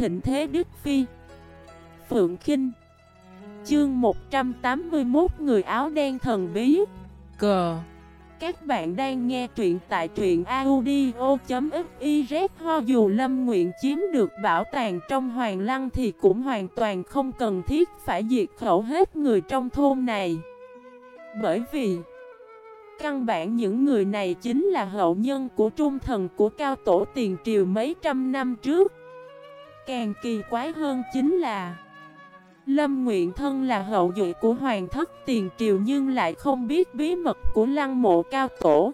thịnh thế Đức Phi. Phượng Kinh. Chương 181 Người áo đen thần bí. Cờ Các bạn đang nghe truyện tại truyện audio.xyz Ho. Dù Lâm Nguyện chiếm được bảo tàng trong Hoàng Lăng thì cũng hoàn toàn không cần thiết phải diệt khẩu hết người trong thôn này. Bởi vì, Căn bản những người này chính là hậu nhân của trung thần của cao tổ tiền triều mấy trăm năm trước. Càng kỳ quái hơn chính là Lâm Nguyện Thân là hậu duệ của hoàng thất, tiền triều nhưng lại không biết bí mật của lăng mộ cao tổ.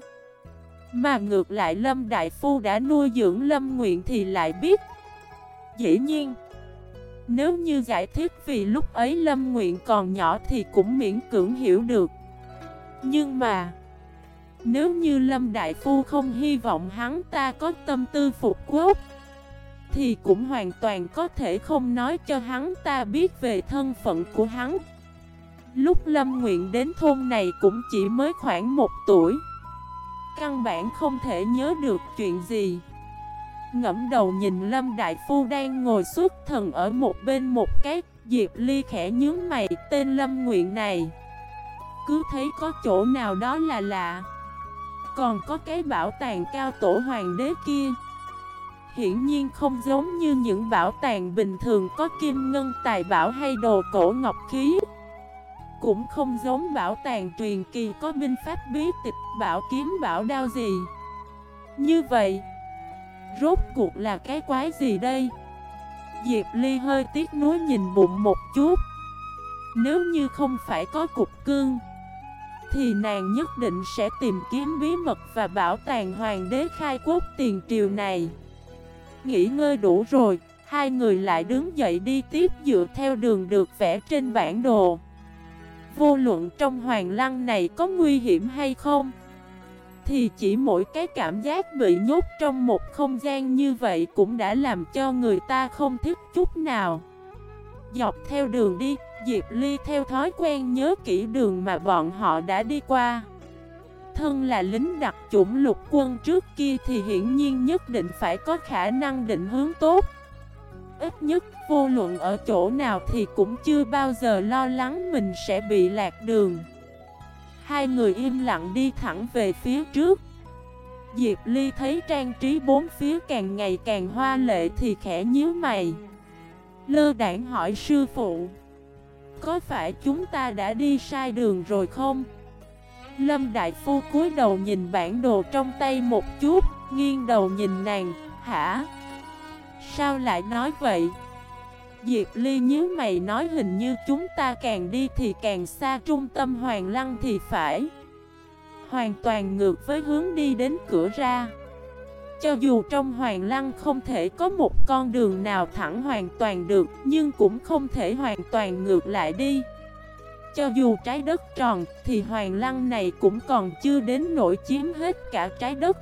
Mà ngược lại Lâm Đại Phu đã nuôi dưỡng Lâm Nguyện thì lại biết. Dĩ nhiên, Nếu như giải thích vì lúc ấy Lâm Nguyện còn nhỏ thì cũng miễn cưỡng hiểu được. Nhưng mà, Nếu như Lâm Đại Phu không hy vọng hắn ta có tâm tư phục quốc thì cũng hoàn toàn có thể không nói cho hắn ta biết về thân phận của hắn. Lúc Lâm Nguyện đến thôn này cũng chỉ mới khoảng một tuổi. Căn bản không thể nhớ được chuyện gì. Ngẫm đầu nhìn Lâm Đại Phu đang ngồi suốt thần ở một bên một cái, Diệp Ly khẽ nhướng mày, tên Lâm Nguyện này. Cứ thấy có chỗ nào đó là lạ. Còn có cái bảo tàng cao tổ hoàng đế kia hiển nhiên không giống như những bảo tàng bình thường có kim ngân, tài bảo hay đồ cổ ngọc khí. Cũng không giống bảo tàng truyền kỳ có binh pháp bí tịch, bảo kiếm, bảo đao gì. Như vậy, Rốt cuộc là cái quái gì đây? Diệp Ly hơi tiếc nuối nhìn bụng một chút. Nếu như không phải có cục cương, Thì nàng nhất định sẽ tìm kiếm bí mật và bảo tàng hoàng đế khai quốc tiền triều này. Nghỉ ngơi đủ rồi, hai người lại đứng dậy đi tiếp dựa theo đường được vẽ trên bản đồ. Vô luận trong hoàng lăng này có nguy hiểm hay không? Thì chỉ mỗi cái cảm giác bị nhốt trong một không gian như vậy cũng đã làm cho người ta không thích chút nào. Dọc theo đường đi, Diệp Ly theo thói quen nhớ kỹ đường mà bọn họ đã đi qua thân là lính đặc chủng lục quân trước kia thì hiển nhiên nhất định phải có khả năng định hướng tốt. Ít nhất, vô luận ở chỗ nào thì cũng chưa bao giờ lo lắng mình sẽ bị lạc đường. Hai người im lặng đi thẳng về phía trước. Diệp Ly thấy trang trí bốn phía càng ngày càng hoa lệ thì khẽ nhíu mày. Lơ đảng hỏi sư phụ, Có phải chúng ta đã đi sai đường rồi không? Lâm Đại Phu cúi đầu nhìn bản đồ trong tay một chút, nghiêng đầu nhìn nàng, hả? Sao lại nói vậy? Diệp Ly nhớ mày nói hình như chúng ta càng đi thì càng xa trung tâm Hoàng Lăng thì phải Hoàn toàn ngược với hướng đi đến cửa ra Cho dù trong Hoàng Lăng không thể có một con đường nào thẳng hoàn toàn được Nhưng cũng không thể hoàn toàn ngược lại đi cho dù trái đất tròn thì hoàng lăng này cũng còn chưa đến nổi chiếm hết cả trái đất.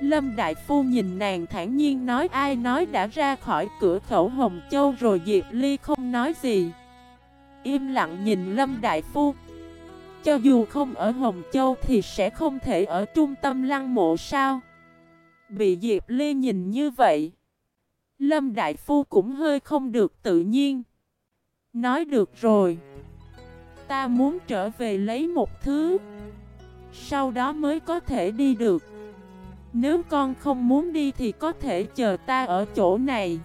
Lâm Đại Phu nhìn nàng thản nhiên nói, ai nói đã ra khỏi cửa khẩu Hồng Châu rồi Diệp Ly không nói gì? Im lặng nhìn Lâm Đại Phu. Cho dù không ở Hồng Châu thì sẽ không thể ở trung tâm lăng mộ sao? Bị Diệp Ly nhìn như vậy, Lâm Đại Phu cũng hơi không được tự nhiên. Nói được rồi. Ta muốn trở về lấy một thứ, Sau đó mới có thể đi được. Nếu con không muốn đi thì có thể chờ ta ở chỗ này.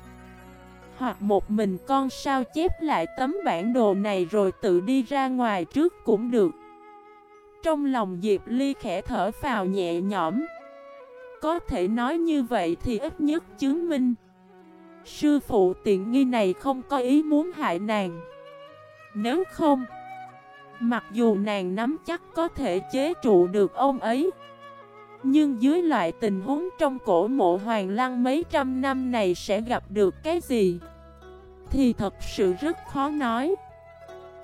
Hoặc một mình con sao chép lại tấm bản đồ này rồi tự đi ra ngoài trước cũng được. Trong lòng Diệp Ly khẽ thở phào nhẹ nhõm. Có thể nói như vậy thì ít nhất chứng minh, Sư phụ tiện nghi này không có ý muốn hại nàng. Nếu không Mặc dù nàng nắm chắc có thể chế trụ được ông ấy Nhưng dưới loại tình huống trong cổ mộ hoàng lăng mấy trăm năm này sẽ gặp được cái gì Thì thật sự rất khó nói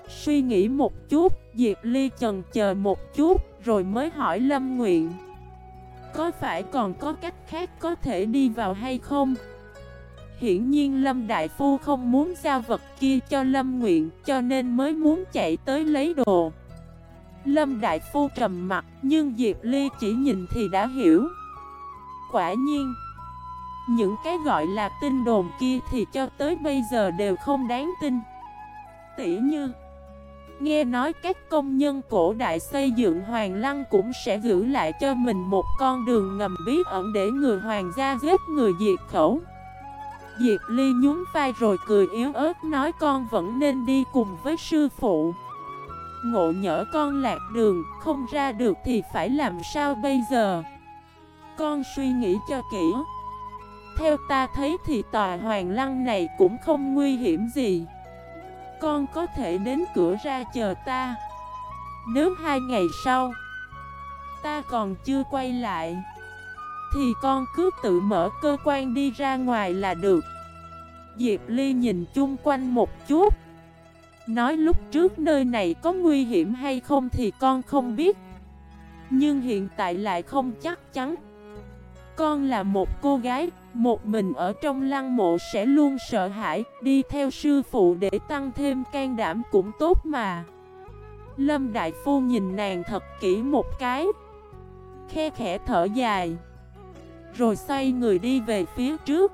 Suy nghĩ một chút, Diệp Ly chần chờ một chút rồi mới hỏi Lâm Nguyện Có phải còn có cách khác có thể đi vào hay không? Hiển nhiên Lâm Đại Phu không muốn giao vật kia cho Lâm Nguyện, cho nên mới muốn chạy tới lấy đồ. Lâm Đại Phu trầm mặt, nhưng Diệp Ly chỉ nhìn thì đã hiểu. Quả nhiên, Những cái gọi là tin đồn kia thì cho tới bây giờ đều không đáng tin. Tỉ như, Nghe nói các công nhân cổ đại xây dựng hoàng lăng cũng sẽ giữ lại cho mình một con đường ngầm bí ẩn để người hoàng gia giết người diệt khẩu. Diệp Ly nhún vai rồi cười yếu ớt nói con vẫn nên đi cùng với sư phụ. Ngộ nhỡ con lạc đường, không ra được thì phải làm sao bây giờ? Con suy nghĩ cho kỹ. Theo ta thấy thì tòa hoàng lăng này cũng không nguy hiểm gì. Con có thể đến cửa ra chờ ta. Nếu hai ngày sau Ta còn chưa quay lại. Thì con cứ tự mở cơ quan đi ra ngoài là được. Diệp Ly nhìn chung quanh một chút. Nói lúc trước nơi này có nguy hiểm hay không thì con không biết. Nhưng hiện tại lại không chắc chắn. Con là một cô gái, một mình ở trong lăng mộ sẽ luôn sợ hãi Đi theo sư phụ để tăng thêm can đảm cũng tốt mà. Lâm Đại Phu nhìn nàng thật kỹ một cái Khe khẽ thở dài. Rồi xoay người đi về phía trước.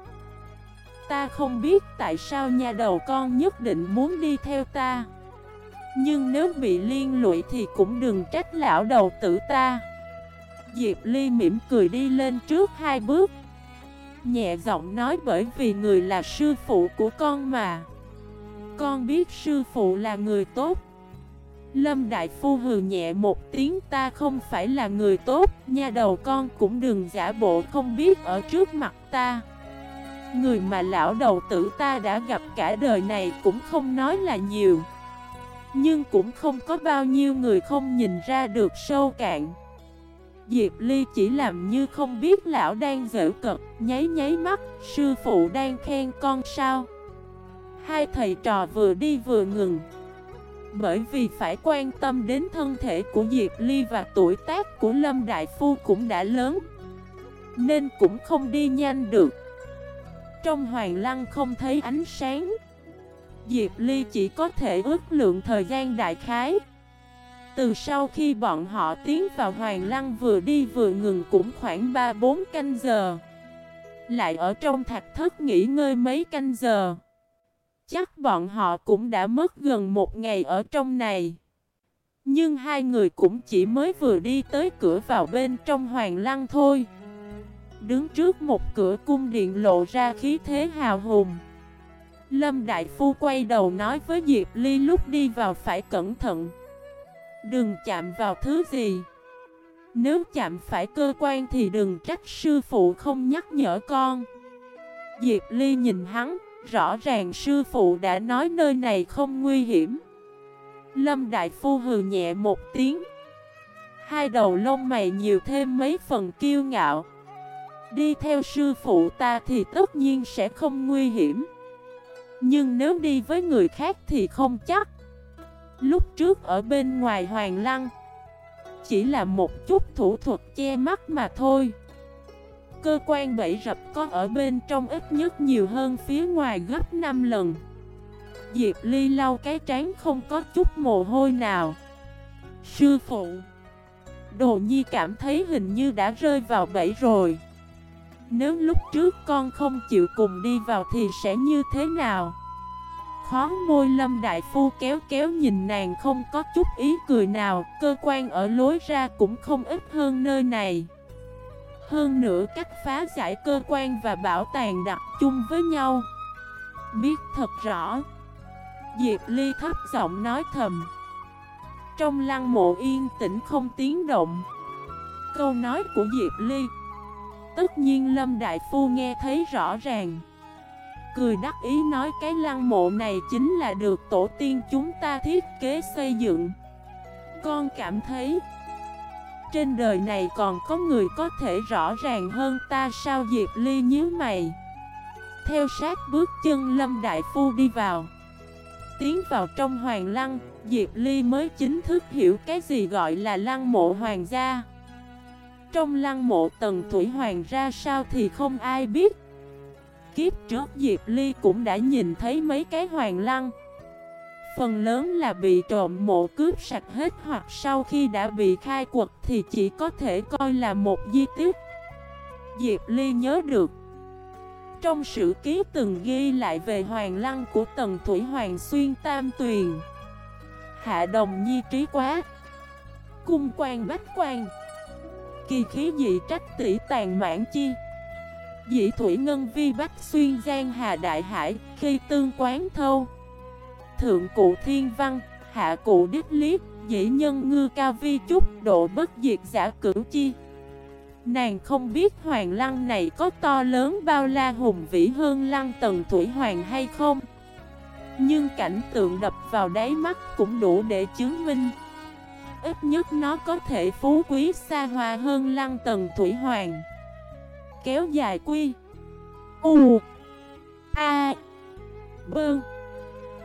Ta không biết tại sao nhà đầu con nhất định muốn đi theo ta. Nhưng nếu bị liên lụy thì cũng đừng trách lão đầu tử ta. Diệp Ly mỉm cười đi lên trước hai bước. Nhẹ giọng nói bởi vì người là sư phụ của con mà. Con biết sư phụ là người tốt. Lâm Đại Phu hừ nhẹ một tiếng ta không phải là người tốt Nhà đầu con cũng đừng giả bộ không biết ở trước mặt ta. Người mà lão đầu tử ta đã gặp cả đời này cũng không nói là nhiều Nhưng cũng không có bao nhiêu người không nhìn ra được sâu cạn. Diệp Ly chỉ làm như không biết lão đang dễ cật, nháy nháy mắt, sư phụ đang khen con sao? Hai thầy trò vừa đi vừa ngừng. Bởi vì phải quan tâm đến thân thể của Diệp Ly và tuổi tác của Lâm Đại Phu cũng đã lớn, Nên cũng không đi nhanh được. Trong hoàng lăng không thấy ánh sáng, Diệp Ly chỉ có thể ước lượng thời gian đại khái. Từ sau khi bọn họ tiến vào hoàng lăng vừa đi vừa ngừng cũng khoảng 3-4 canh giờ. Lại ở trong thạch thất nghỉ ngơi mấy canh giờ. Chắc bọn họ cũng đã mất gần một ngày ở trong này. Nhưng hai người cũng chỉ mới vừa đi tới cửa vào bên trong hoàng lăng thôi. Đứng trước một cửa cung điện lộ ra khí thế hào hùng. Lâm Đại Phu quay đầu nói với Diệp Ly lúc đi vào phải cẩn thận. Đừng chạm vào thứ gì. Nếu chạm phải cơ quan thì đừng trách sư phụ không nhắc nhở con. Diệp Ly nhìn hắn. Rõ ràng sư phụ đã nói nơi này không nguy hiểm. Lâm Đại Phu hừ nhẹ một tiếng. Hai đầu lông mày nhiều thêm mấy phần kiêu ngạo. Đi theo sư phụ ta thì tất nhiên sẽ không nguy hiểm. Nhưng nếu đi với người khác thì không chắc. Lúc trước ở bên ngoài Hoàng Lăng, Chỉ là một chút thủ thuật che mắt mà thôi. Cơ quan bẫy rập có ở bên trong ít nhất nhiều hơn phía ngoài gấp 5 lần. Diệp Ly lau cái trán không có chút mồ hôi nào. Sư phụ, Đồ Nhi cảm thấy hình như đã rơi vào bẫy rồi. Nếu lúc trước con không chịu cùng đi vào thì sẽ như thế nào? Khó môi lâm đại phu kéo kéo nhìn nàng không có chút ý cười nào, Cơ quan ở lối ra cũng không ít hơn nơi này. Hơn nữa cách phá giải cơ quan và bảo tàng đặt chung với nhau. Biết thật rõ, Diệp Ly thấp giọng nói thầm. Trong lăng mộ yên tĩnh không tiếng động. Câu nói của Diệp Ly, Tất nhiên Lâm Đại Phu nghe thấy rõ ràng. Cười đắc ý nói cái lăng mộ này chính là được tổ tiên chúng ta thiết kế xây dựng. Con cảm thấy trên đời này còn có người có thể rõ ràng hơn ta sao Diệp Ly nhíu mày. Theo sát bước chân Lâm Đại Phu đi vào. Tiến vào trong hoàng lăng, Diệp Ly mới chính thức hiểu cái gì gọi là lăng mộ hoàng gia. Trong lăng mộ tần Thủy hoàng ra sao thì không ai biết. Kiếp trước Diệp Ly cũng đã nhìn thấy mấy cái hoàng lăng Phần lớn là bị trộm mộ cướp sạch hết hoặc sau khi đã bị khai quật thì chỉ có thể coi là một di tích. Diệp Ly nhớ được. Trong sử ký từng ghi lại về hoàng lăng của Tần Thủy Hoàng xuyên Tam Tuyền. Hạ đồng nhi trí quá. Cung quan bách quan. Kỳ khí dị trách tỷ tàn mãn chi. Dị thủy ngân vi bách xuyên giang hà đại hải, Khi tương quán thâu. Thượng cụ thiên văn Hạ cụ đích liếp Dĩ nhân ngư ca vi chúc, Độ bất diệt giả cửu chi. Nàng không biết hoàng lăng này có to lớn bao la hùng vĩ hơn lăng tần thủy hoàng hay không. Nhưng cảnh tượng đập vào đáy mắt cũng đủ để chứng minh. Ít nhất nó có thể phú quý xa hoa hơn lăng tần thủy hoàng. Kéo dài quy. U. A. Bơn.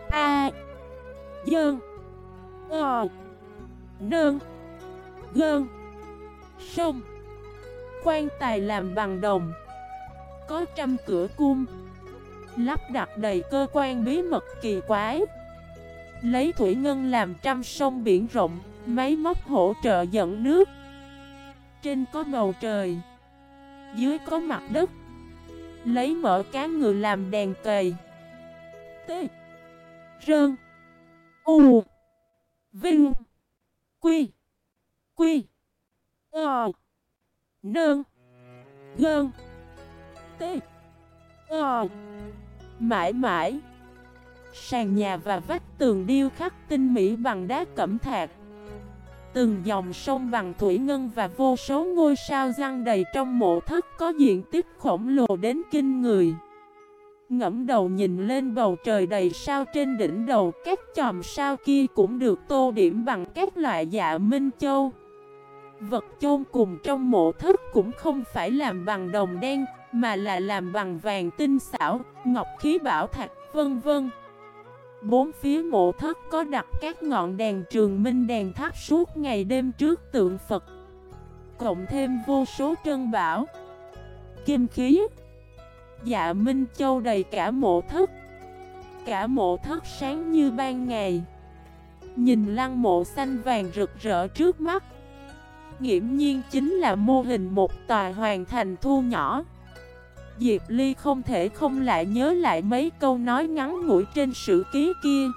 A Dơn O ờ, Nơn Gơn, Sông. Quan tài làm bằng đồng, Có trăm cửa cung. Lắp đặt đầy cơ quan bí mật kỳ quái. Lấy thủy ngân làm trăm sông biển rộng, Máy móc hỗ trợ dẫn nước. Trên có bầu trời, Dưới có mặt đất. Lấy mỡ cá ngừ làm đèn cầy. T Rơn. U. Vinh. Quy. Quy. Ờ. Nơn. Gơn. T. Ờ. Mãi mãi. Sàn nhà và vách tường điêu khắc tinh mỹ bằng đá cẩm thạch Từng dòng sông bằng thủy ngân và vô số ngôi sao răng đầy trong mộ thất có diện tích khổng lồ đến kinh người. Ngẫm đầu nhìn lên bầu trời đầy sao trên đỉnh đầu Các chòm sao kia cũng được tô điểm bằng các loại dạ minh châu. Vật chôn cùng trong mộ thất cũng không phải làm bằng đồng đen Mà là làm bằng vàng tinh xảo, ngọc khí bảo thạch, vân vân. Bốn phía mộ thất có đặt các ngọn đèn trường minh đèn thắp suốt ngày đêm trước tượng Phật Cộng thêm vô số trân bảo Kim khí. Dạ Minh Châu đầy cả mộ thất. Cả mộ thất sáng như ban ngày. Nhìn lăng mộ xanh vàng rực rỡ trước mắt. Nghiễm nhiên chính là mô hình một tòa hoàn thành thu nhỏ. Diệp Ly không thể không lại nhớ lại mấy câu nói ngắn ngủi trên sử ký kia.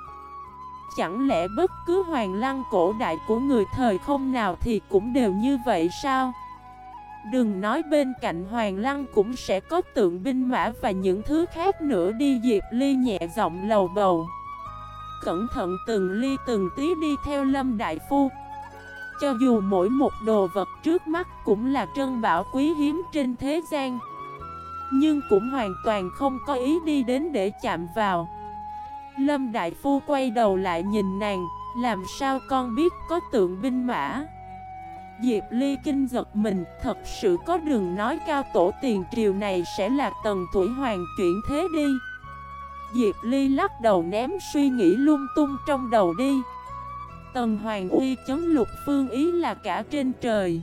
Chẳng lẽ bất cứ hoàng lăng cổ đại của người thời không nào thì cũng đều như vậy sao? Đừng nói bên cạnh hoàng lăng cũng sẽ có tượng binh mã và những thứ khác nữa đi. Diệp Ly nhẹ giọng lầu bầu. Cẩn thận từng ly từng tí đi theo Lâm Đại Phu. Cho dù mỗi một đồ vật trước mắt cũng là trân bảo quý hiếm trên thế gian, Nhưng cũng hoàn toàn không có ý đi đến để chạm vào. Lâm Đại Phu quay đầu lại nhìn nàng, Làm sao con biết có tượng binh mã? Diệp Ly kinh giật mình, thật sự có đường nói cao tổ tiền triều này sẽ là tần thủy hoàng chuyển thế đi. Diệp Ly lắc đầu ném suy nghĩ lung tung trong đầu đi. Tần hoàng uy chấn lục phương ý là cả trên trời,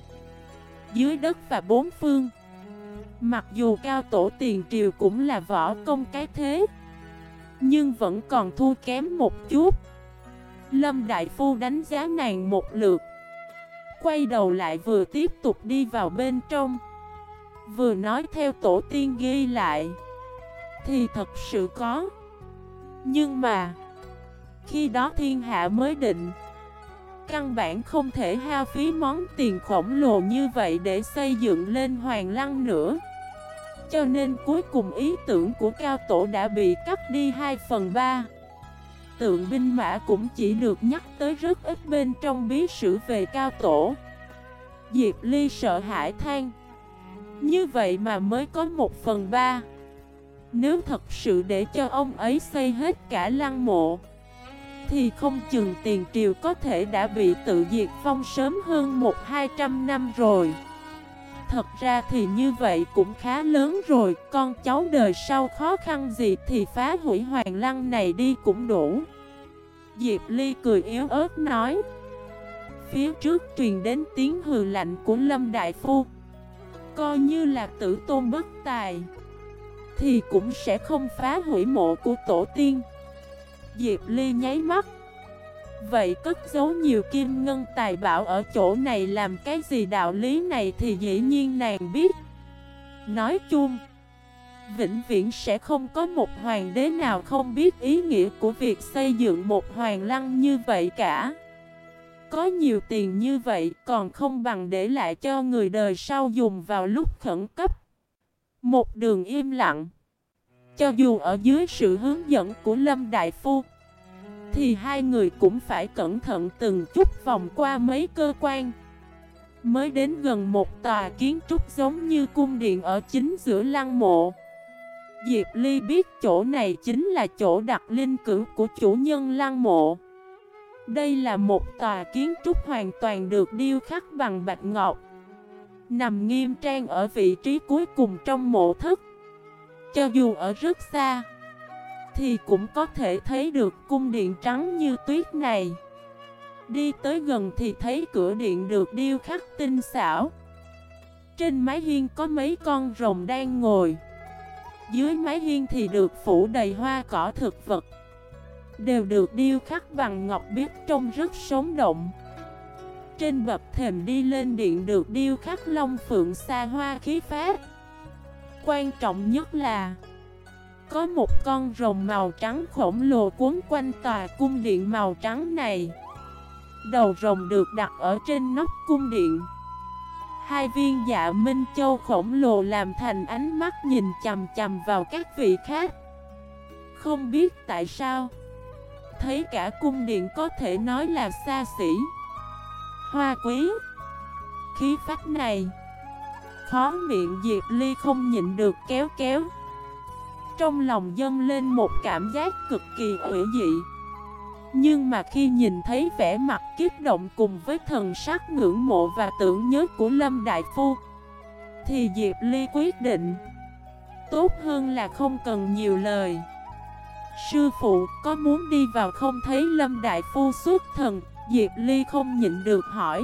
dưới đất và bốn phương. Mặc dù cao tổ tiền triều cũng là võ công cái thế, nhưng vẫn còn thua kém một chút. Lâm Đại Phu đánh giá nàng một lượt Quay đầu lại vừa tiếp tục đi vào bên trong. Vừa nói theo tổ tiên ghi lại, Thì thật sự có. Nhưng mà, Khi đó thiên hạ mới định, Căn bản không thể hao phí món tiền khổng lồ như vậy để xây dựng lên hoàng lăng nữa. Cho nên cuối cùng ý tưởng của cao tổ đã bị cắt đi 2 phần 3 tượng binh mã cũng chỉ được nhắc tới rất ít bên trong bí sử về cao tổ. Diệp Ly sợ hãi than, Như vậy mà mới có một phần ba. Nếu thật sự để cho ông ấy xây hết cả lăng mộ, Thì không chừng tiền triều có thể đã bị tự diệt phong sớm hơn một hai trăm năm rồi. Thật ra thì như vậy cũng khá lớn rồi, Con cháu đời sau khó khăn gì thì phá hủy hoàng lăng này đi cũng đủ. Diệp Ly cười yếu ớt nói. Phía trước truyền đến tiếng hừ lạnh của Lâm Đại Phu. Coi như là tử tôn bất tài, Thì cũng sẽ không phá hủy mộ của tổ tiên. Diệp Ly nháy mắt Vậy cất giấu nhiều kim ngân tài bảo ở chỗ này làm cái gì đạo lý này thì dĩ nhiên nàng biết. Nói chung, Vĩnh viễn sẽ không có một hoàng đế nào không biết ý nghĩa của việc xây dựng một hoàng lăng như vậy cả. Có nhiều tiền như vậy còn không bằng để lại cho người đời sau dùng vào lúc khẩn cấp. Một đường im lặng. Cho dù ở dưới sự hướng dẫn của Lâm Đại Phu thì hai người cũng phải cẩn thận từng chút vòng qua mấy cơ quan. Mới đến gần một tòa kiến trúc giống như cung điện ở chính giữa lăng mộ. Diệp Ly biết chỗ này chính là chỗ đặt linh cử của chủ nhân lăng mộ. Đây là một tòa kiến trúc hoàn toàn được điêu khắc bằng bạch ngọc, Nằm nghiêm trang ở vị trí cuối cùng trong mộ thất. Cho dù ở rất xa thì cũng có thể thấy được cung điện trắng như tuyết này. Đi tới gần thì thấy cửa điện được điêu khắc tinh xảo. Trên mái hiên có mấy con rồng đang ngồi. Dưới mái hiên thì được phủ đầy hoa cỏ thực vật. Đều được điêu khắc bằng ngọc biếc trông rất sống động. Trên bậc thềm đi lên điện được điêu khắc long phượng xa hoa khí phát Quan trọng nhất là có một con rồng màu trắng khổng lồ cuốn quanh tòa cung điện màu trắng này. Đầu rồng được đặt ở trên nóc cung điện. Hai viên dạ Minh Châu khổng lồ làm thành ánh mắt nhìn chầm chầm vào các vị khác Không biết tại sao, Thấy cả cung điện có thể nói là xa xỉ. Hoa quý, Khí phách này, Khó miệng Diệp Ly không nhịn được kéo kéo. Trong lòng dâng lên một cảm giác cực kỳ ủy dị. Nhưng mà khi nhìn thấy vẻ mặt kiếp động cùng với thần sắc ngưỡng mộ và tưởng nhớ của Lâm Đại Phu, Thì Diệp Ly quyết định, Tốt hơn là không cần nhiều lời. Sư phụ, có muốn đi vào không? Thấy Lâm Đại Phu xuất thần, Diệp Ly không nhịn được hỏi.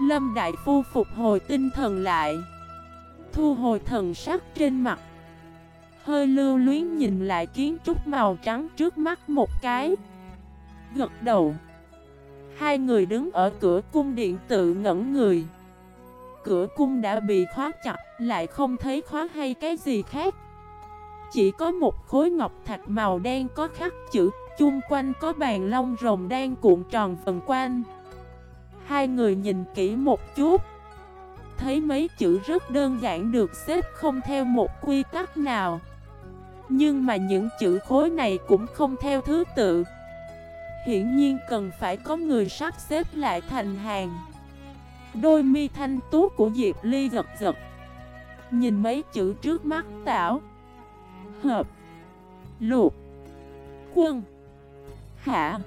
Lâm Đại Phu phục hồi tinh thần lại, Thu hồi thần sắc trên mặt Hơi lưu luyến nhìn lại kiến trúc màu trắng trước mắt một cái. Gật đầu. Hai người đứng ở cửa cung điện tự ngẩn người. Cửa cung đã bị khóa chặt, Lại không thấy khóa hay cái gì khác. Chỉ có một khối ngọc thạch màu đen có khắc chữ, Chung quanh có bàn lông rồng đang cuộn tròn vần quanh. Hai người nhìn kỹ một chút. Thấy mấy chữ rất đơn giản được xếp không theo một quy tắc nào. Nhưng mà những chữ khối này cũng không theo thứ tự. Hiển nhiên cần phải có người sắp xếp lại thành hàng. Đôi mi thanh tú của Diệp Ly gật gật, Nhìn mấy chữ trước mắt tảo. Hợp. Lục. Quân. Hạ.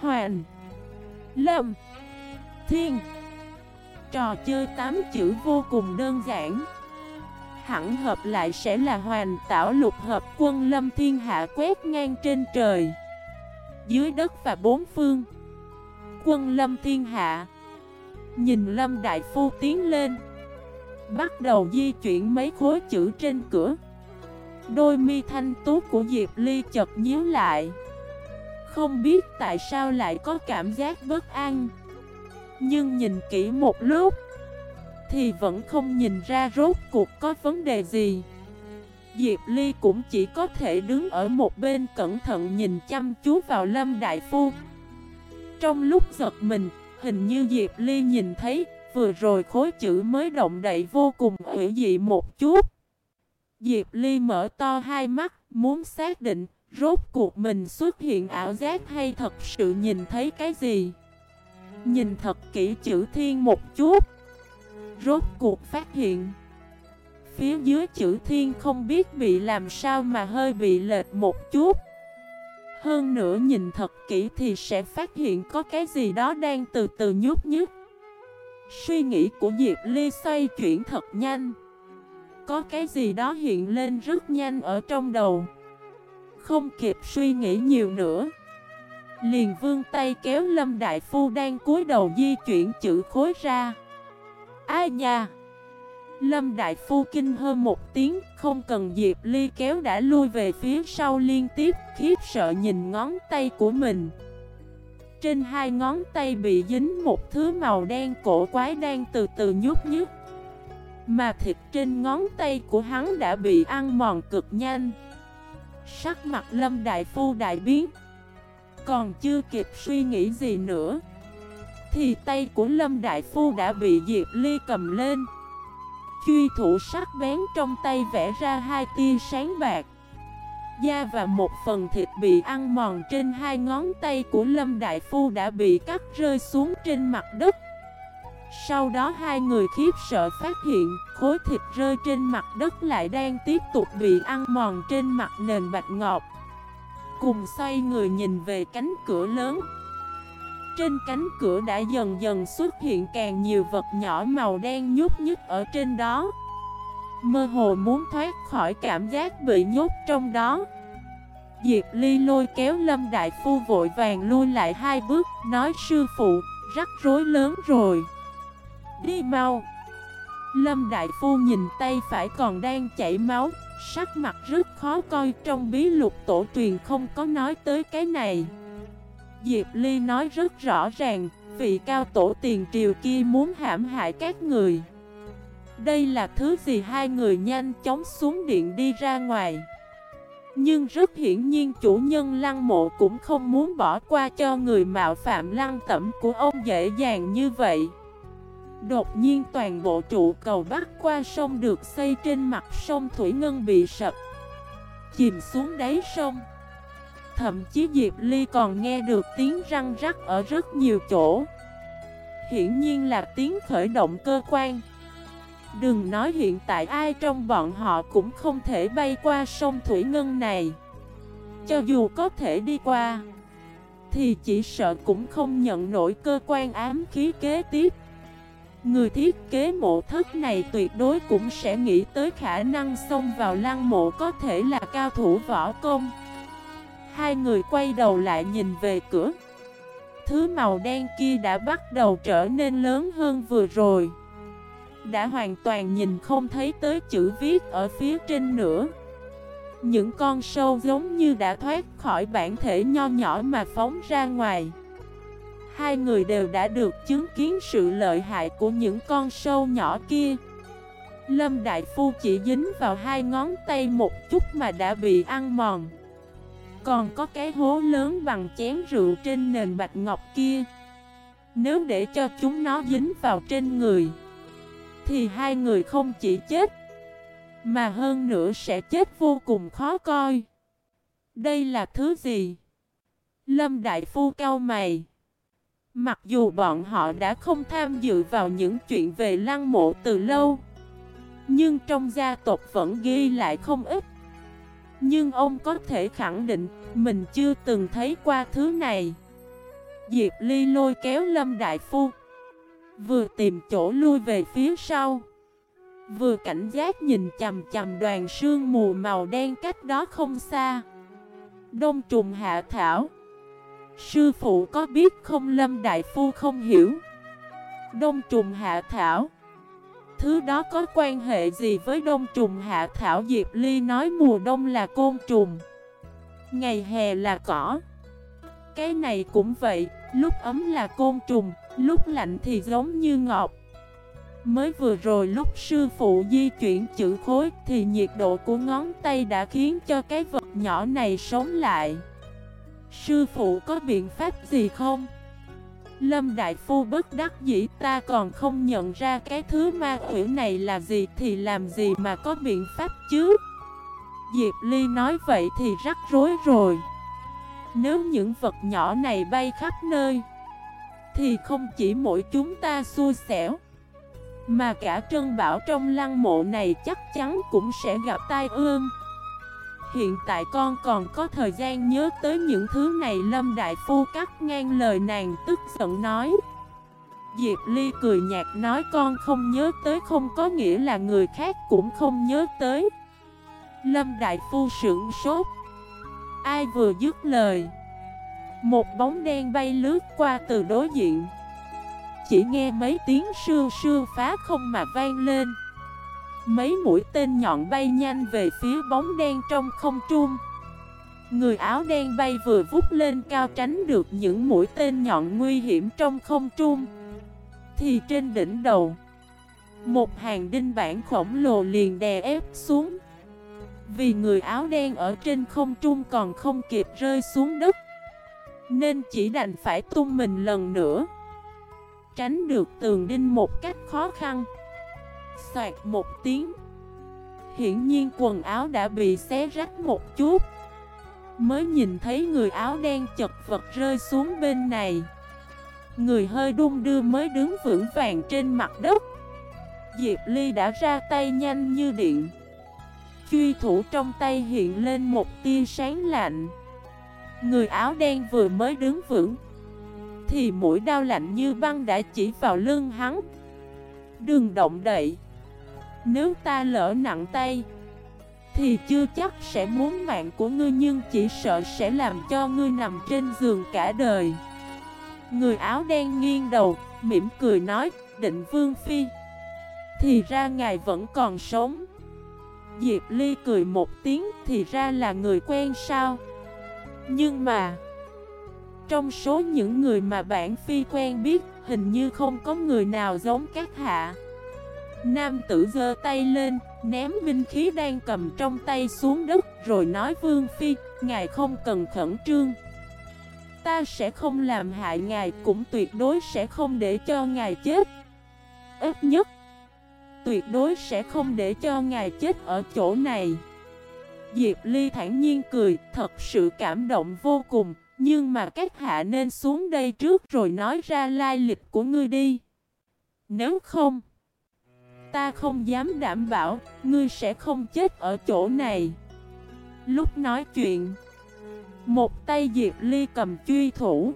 Hoàn. Lâm. Thiên. Trò chơi 8 chữ vô cùng đơn giản. Hẳn hợp lại sẽ là hoàn tảo lục hợp quân lâm thiên hạ quét ngang trên trời. Dưới đất và bốn phương, Quân lâm thiên hạ. Nhìn lâm đại phu tiến lên, Bắt đầu di chuyển mấy khối chữ trên cửa. Đôi mi thanh tú của Diệp Ly chật nhíu lại. Không biết tại sao lại có cảm giác bất an. Nhưng nhìn kỹ một lúc thì vẫn không nhìn ra rốt cuộc có vấn đề gì. Diệp Ly cũng chỉ có thể đứng ở một bên cẩn thận nhìn chăm chú vào Lâm Đại Phu. Trong lúc giật mình, hình như Diệp Ly nhìn thấy Vừa rồi khối chữ mới động đậy vô cùng hữu dị một chút. Diệp Ly mở to hai mắt, muốn xác định Rốt cuộc mình xuất hiện ảo giác hay thật sự nhìn thấy cái gì. Nhìn thật kỹ chữ thiên một chút. Rốt cuộc phát hiện. Phía dưới chữ thiên không biết bị làm sao mà hơi bị lệch một chút. Hơn nữa nhìn thật kỹ thì sẽ phát hiện có cái gì đó đang từ từ nhút nhút Suy nghĩ của Diệp Ly xoay chuyển thật nhanh. Có cái gì đó hiện lên rất nhanh ở trong đầu. Không kịp suy nghĩ nhiều nữa. Liền vương tay kéo Lâm Đại Phu đang cúi đầu di chuyển chữ khối ra. Ai nha Lâm Đại Phu kinh hơn một tiếng, không cần Diệp Ly kéo đã lui về phía sau liên tiếp, khiếp sợ nhìn ngón tay của mình. Trên hai ngón tay bị dính một thứ màu đen cổ quái đang từ từ nhúc nhúc. Mà thịt trên ngón tay của hắn đã bị ăn mòn cực nhanh Sắc mặt Lâm Đại Phu đại biến Còn chưa kịp suy nghĩ gì nữa thì tay của Lâm Đại Phu đã bị Diệp Ly cầm lên. Truy thủ sắc bén trong tay vẽ ra hai tia sáng bạc. Da và một phần thịt bị ăn mòn trên hai ngón tay của Lâm Đại Phu đã bị cắt rơi xuống trên mặt đất. Sau đó hai người khiếp sợ phát hiện khối thịt rơi trên mặt đất lại đang tiếp tục bị ăn mòn trên mặt nền bạch ngọt Cùng xoay người nhìn về cánh cửa lớn. Trên cánh cửa đã dần dần xuất hiện càng nhiều vật nhỏ màu đen nhút nhút ở trên đó. Mơ hồ muốn thoát khỏi cảm giác bị nhốt trong đó. Diệp Ly lôi kéo Lâm Đại Phu vội vàng lui lại hai bước Nói sư phụ, rắc rối lớn rồi. Đi mau. Lâm Đại Phu nhìn tay phải còn đang chảy máu Sắc mặt rất khó coi trong bí lục tổ truyền không có nói tới cái này. Diệp Ly nói rất rõ ràng, Vị cao tổ tiền triều kia muốn hãm hại các người. Đây là thứ gì? Hai người nhanh chóng xuống điện đi ra ngoài. Nhưng rất hiển nhiên chủ nhân lăng mộ cũng không muốn bỏ qua cho người mạo phạm lăng tẩm của ông dễ dàng như vậy. Đột nhiên toàn bộ trụ cầu bắc qua sông được xây trên mặt sông Thủy Ngân bị sập. Chìm xuống đáy sông. Thậm chí Diệp Ly còn nghe được tiếng răng rắc ở rất nhiều chỗ. Hiển nhiên là tiếng khởi động cơ quan. Đừng nói hiện tại ai trong bọn họ cũng không thể bay qua sông Thủy Ngân này. Cho dù có thể đi qua, Thì chỉ sợ cũng không nhận nổi cơ quan ám khí kế tiếp. Người thiết kế mộ thất này tuyệt đối cũng sẽ nghĩ tới khả năng xông vào lăng mộ có thể là cao thủ võ công. Hai người quay đầu lại nhìn về cửa. Thứ màu đen kia đã bắt đầu trở nên lớn hơn vừa rồi. Đã hoàn toàn nhìn không thấy tới chữ viết ở phía trên nữa. Những con sâu giống như đã thoát khỏi bản thể nho nhỏ mà phóng ra ngoài. Hai người đều đã được chứng kiến sự lợi hại của những con sâu nhỏ kia. Lâm Đại Phu chỉ dính vào hai ngón tay một chút mà đã bị ăn mòn. Còn có cái hố lớn bằng chén rượu trên nền bạch ngọc kia. Nếu để cho chúng nó dính vào trên người, thì hai người không chỉ chết, Mà hơn nữa sẽ chết vô cùng khó coi. Đây là thứ gì? Lâm Đại Phu cao mày. Mặc dù bọn họ đã không tham dự vào những chuyện về lăng mộ từ lâu, Nhưng trong gia tộc vẫn ghi lại không ít nhưng ông có thể khẳng định, Mình chưa từng thấy qua thứ này. Diệp Ly lôi kéo Lâm Đại Phu, Vừa tìm chỗ lui về phía sau, Vừa cảnh giác nhìn chầm chầm đoàn sương mù màu đen cách đó không xa. Đông trùng hạ thảo, Sư phụ có biết không lâm đại phu không hiểu. Đông trùng hạ thảo Thứ đó có quan hệ gì với đông trùng hạ thảo? Diệp Ly nói mùa đông là côn trùng, Ngày hè là cỏ. Cái này cũng vậy, Lúc ấm là côn trùng, Lúc lạnh thì giống như ngọt. Mới vừa rồi lúc sư phụ di chuyển chữ khối Thì nhiệt độ của ngón tay đã khiến cho cái vật nhỏ này sống lại. Sư phụ có biện pháp gì không? Lâm Đại Phu bất đắc dĩ, ta còn không nhận ra cái thứ ma quỷ này là gì, thì làm gì mà có biện pháp chứ? Diệp Ly nói vậy thì rắc rối rồi. Nếu những vật nhỏ này bay khắp nơi, thì không chỉ mỗi chúng ta xui xẻo, Mà cả Trân Bảo trong lăng mộ này chắc chắn cũng sẽ gặp tai ương. Hiện tại con còn có thời gian nhớ tới những thứ này, Lâm Đại Phu cắt ngang lời nàng tức giận nói. Diệp Ly cười nhạt nói, con không nhớ tới, không có nghĩa là người khác cũng không nhớ tới. Lâm Đại Phu sững sốt. Ai vừa dứt lời? Một bóng đen bay lướt qua từ đối diện. Chỉ nghe mấy tiếng sưa sưa phá không mà vang lên. Mấy mũi tên nhọn bay nhanh về phía bóng đen trong không trung. Người áo đen bay vừa vút lên cao tránh được những mũi tên nhọn nguy hiểm trong không trung. Thì trên đỉnh đầu, Một hàng đinh bản khổng lồ liền đè ép xuống. Vì người áo đen ở trên không trung còn không kịp rơi xuống đất, Nên chỉ đành phải tung mình lần nữa. Tránh được tường đinh một cách khó khăn. Xoạt một tiếng. Hiển nhiên quần áo đã bị xé rách một chút. Mới nhìn thấy người áo đen chật vật rơi xuống bên này. Người hơi đung đưa mới đứng vững vàng trên mặt đất. Diệp Ly đã ra tay nhanh như điện. Truy thủ trong tay hiện lên một tia sáng lạnh. Người áo đen vừa mới đứng vững, Thì mũi đau lạnh như băng đã chỉ vào lưng hắn. Đừng động đậy. Nếu ta lỡ nặng tay Thì chưa chắc sẽ muốn mạng của ngươi Nhưng chỉ sợ sẽ làm cho ngươi nằm trên giường cả đời. Người áo đen nghiêng đầu, mỉm cười nói, định vương phi Thì ra ngài vẫn còn sống. Diệp Ly cười một tiếng thì ra là người quen sao? Nhưng mà Trong số những người mà bản phi quen biết Hình như không có người nào giống các hạ. Nam tử giơ tay lên, Ném binh khí đang cầm trong tay xuống đất, Rồi nói, Vương Phi, Ngài không cần khẩn trương. Ta sẽ không làm hại ngài, Cũng tuyệt đối sẽ không để cho ngài chết. Ít nhất, Tuyệt đối sẽ không để cho ngài chết ở chỗ này. Diệp Ly thản nhiên cười, Thật sự cảm động vô cùng. Nhưng mà các hạ nên xuống đây trước Rồi nói ra lai lịch của ngươi đi. Nếu không, Ta không dám đảm bảo Ngươi sẽ không chết ở chỗ này. Lúc nói chuyện, một tay Diệp Ly cầm truy thủ,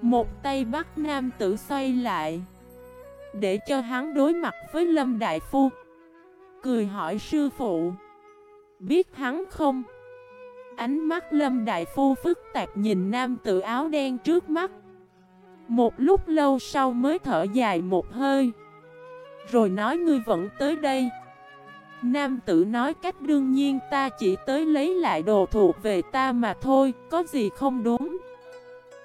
Một tay bắt nam tử xoay lại, Để cho hắn đối mặt với Lâm Đại Phu. Cười hỏi sư phụ, Biết hắn không? Ánh mắt Lâm Đại Phu phức tạp nhìn nam tử áo đen trước mắt Một lúc lâu sau mới thở dài một hơi Rồi nói ngươi vẫn tới đây Nam tử nói cách đương nhiên ta chỉ tới lấy lại đồ thuộc về ta mà thôi, có gì không đúng.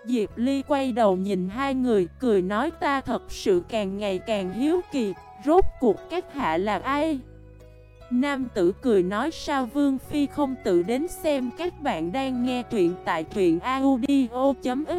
Diệp Ly quay đầu nhìn hai người cười nói ta thật sự càng ngày càng hiếu kỳ, rốt cuộc các hạ là ai? Nam tử cười nói sao Vương Phi không tự đến xem các bạn đang nghe truyện tại truyện audio.fif